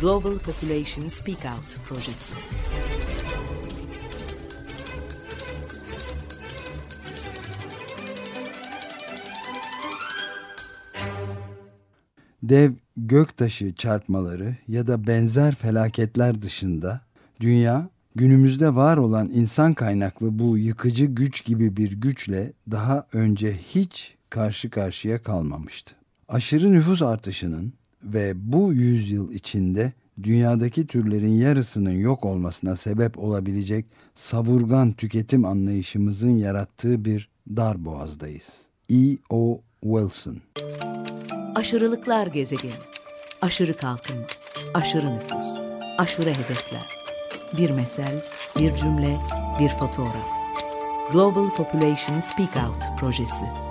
Global Population Speak Out projesi. Dev göktaşı çarpmaları ya da benzer felaketler dışında dünya günümüzde var olan insan kaynaklı bu yıkıcı güç gibi bir güçle daha önce hiç karşı karşıya kalmamıştı. Aşırı nüfus artışının ve bu yüzyıl içinde dünyadaki türlerin yarısının yok olmasına sebep olabilecek savurgan tüketim anlayışımızın yarattığı bir dar boğazdayız. E. O. Wilson Aşırılıklar gezegeni. Aşırı kalkınma, aşırı nüfus, aşırı hedefler. Bir mesel, bir cümle, bir fotoğraf. Global Population Speak Out projesi.